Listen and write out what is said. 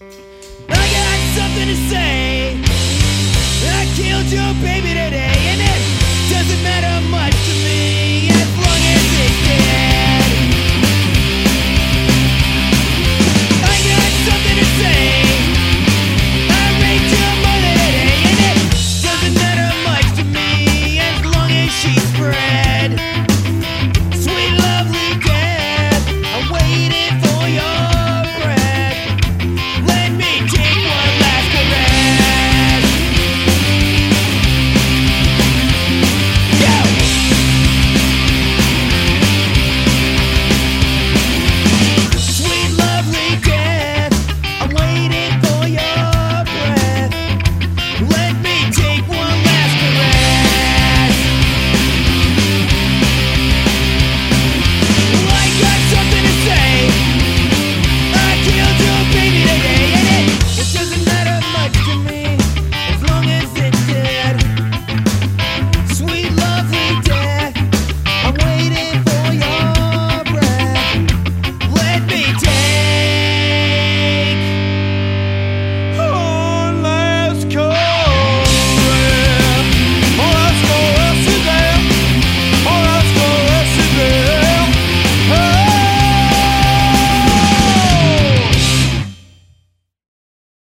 I got something to say. I killed your baby today, and it doesn't matter much to me.